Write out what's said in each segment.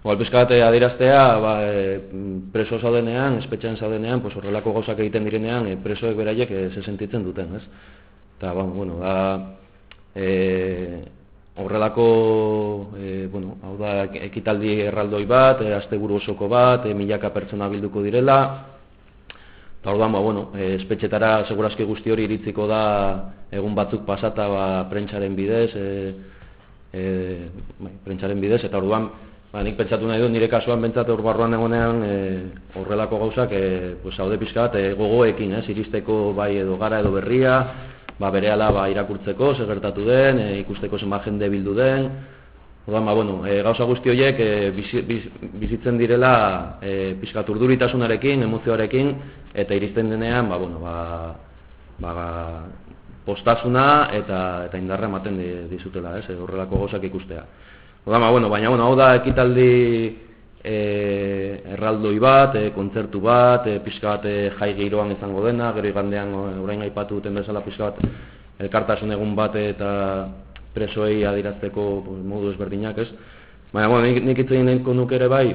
Igual pizkat adieraztea, ba, e, preso zaudenean, espetxean zaudenean, pues horrelako gauzak egiten direnean, e, presoek beraiek e, se sentitzen duten, ez? Eta, ba, bueno, da, e, horrelako, e, bueno, hau da, ekitaldi erraldoi bat, e, asteguru osoko bat, e, milaka pertsona bilduko direla, eta orduan, ba, bueno, e, espetxetara segurazki guzti hori iritziko da egun batzuk pasata ba, prentsaren bidez, e, e, bai, prentsaren bidez, eta orduan, Ba, nik pentsatu nahi dut nire kasuan bentsat hor barruan egonean e, horrelako gauzak e, pues, haude pixka bat e, gogoekin, ez, iristeko bai edo gara edo berria, ba, bere ala ba, irakurtzeko, segertatu den, e, ikusteko zenba jende bildu den, Orduan, ba, bueno, e, gauza guzti horiek e, bizitzen direla e, pixka turduritasunarekin, emozioarekin, eta iristen denean, ba, bueno, ba, ba, postasuna eta, eta indarra ematen dizutela, ez, horrelako gauzak ikustea. Ba, bueno, baina bueno, hau da ekitaldi e, erraldoi bat, e, kontzertu bat, e, pixka bat e, jai giroan izango dena, gero igandean orain aipatu duten bezala pixka bat elkartasun egun bat eta presoei adirazteko pues, modu ezberdinak, ez? Baina, bueno, nik, nik itzein nuke ere bai,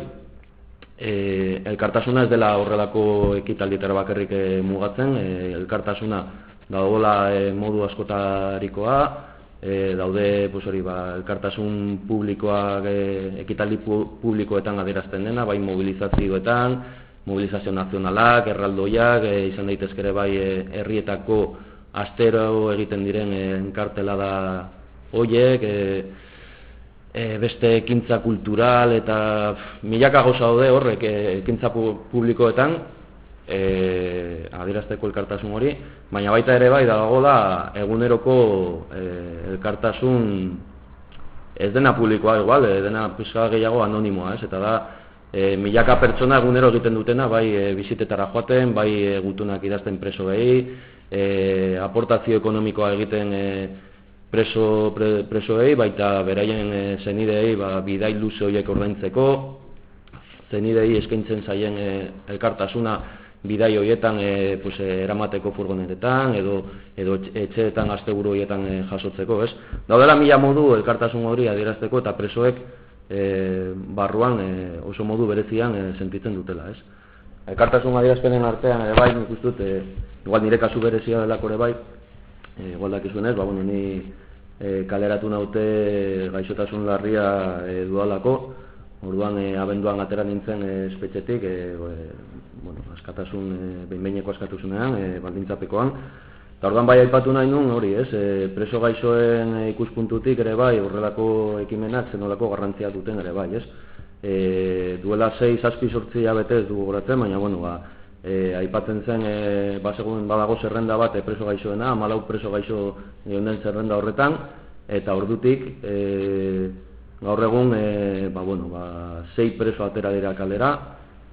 e, elkartasuna ez dela horrelako ekitaldietara bakarrik e, mugatzen, e, elkartasuna dagoela e, modu askotarikoa, e, daude pues hori ba elkartasun publikoak e, ekitaldi publikoetan adierazten dena bai mobilizazioetan mobilizazio nazionalak erraldoiak e, izan daitezke ere bai herrietako astero egiten diren e, enkartelada hoiek e, e, beste ekintza kultural eta milaka gauza daude horrek ekintza publikoetan e, adierazteko elkartasun hori, baina baita ere bai dago da eguneroko e, elkartasun ez dena publikoa igual, e, dena pizka gehiago anonimoa, ez? Eta da e, milaka pertsona egunero egiten dutena, bai e, bizitetara joaten, bai e, gutunak idazten presoei, e, aportazio ekonomikoa egiten e, preso, pre, presoei, baita beraien e, zenidei ba, bidai luze horiek ordaintzeko, zenidei eskaintzen zaien e, elkartasuna bidai hoietan e, pues, e, eramateko furgonetetan edo edo etxeetan asteburu hoietan e, jasotzeko, ez? Daudela mila modu elkartasun hori adierazteko eta presoek e, barruan e, oso modu berezian e, sentitzen dutela, ez? Elkartasun adierazpenen artean ere bai, nik dut, e, igual nire kasu berezia delako ere bai, e, igual dakizunez, ba, bueno, ni e, kaleratu naute gaixotasun larria e, dualako, Orduan e, abenduan atera nintzen e, espetxetik, e, bueno, askatasun e, behinbeineko askatuzunean, e, baldintzapekoan. Eta orduan bai aipatu nahi nun, hori, ez, e, preso gaixoen ikuspuntutik ere bai, horrelako ekimenak zenolako garrantzia duten ere bai, ez. E, duela 6 zazpi sortzia betez dugu goratzen, baina, bueno, ba, e, aipatzen zen, e, basegun badago zerrenda bat e, preso gaixoena, amalau preso gaixo den zerrenda horretan, eta ordutik, e, gaur egun, e, ba, bueno, ba, sei preso atera dira kalera,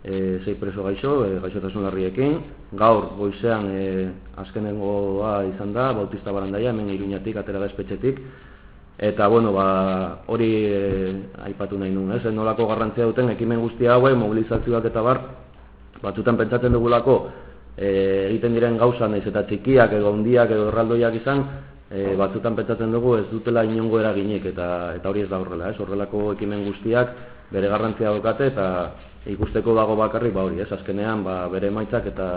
e, sei preso gaixo, e, gaixotasun larriekin. Gaur, goizean, e, azkenengoa izan da, Bautista Barandaia, hemen iruñatik, atera da espetxetik. Eta, bueno, ba, hori e, aipatu nahi nuen, ez? Nolako garrantzia duten, ekimen guztia haue, mobilizazioak eta bar, batzutan pentsatzen dugulako, e, egiten diren gauza naiz eta txikiak edo handiak edo erraldoiak izan, e, batzutan pentsatzen dugu ez dutela inongo eraginik eta eta hori ez da horrela, ez? Horrelako ekimen guztiak bere garrantzia daukate eta ikusteko dago bakarrik ba hori, ez, azkenean ba, bere emaitzak eta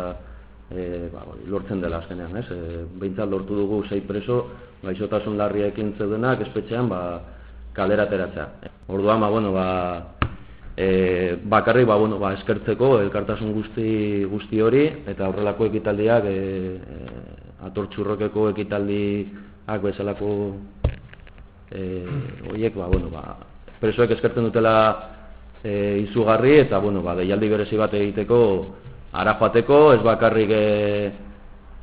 e, ba, lortzen dela azkenean, ez, e, behintzat lortu dugu sei preso, gaixotasun larriekin zeudenak, espetxean, ba, kalera ateratzea. Orduan, ba, bueno, ba, e, bakarrik, ba, bueno, ba, eskertzeko elkartasun guzti, guzti hori, eta horrelako ekitaldiak, e, e, atortxurrokeko ekitaldiak bezalako e, oiek, ba, bueno, ba, presoek eskertzen dutela e, izugarri eta bueno, ba, deialdi berezi bat egiteko ara joateko, ez bakarrik e,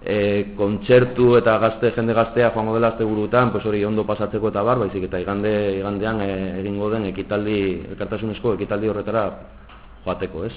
e, kontzertu eta gazte jende gaztea joango dela azte burutan, pues hori ondo pasatzeko eta bar, baizik eta igande, igandean e, egingo den ekitaldi, elkartasunezko ekitaldi horretara joateko, ez?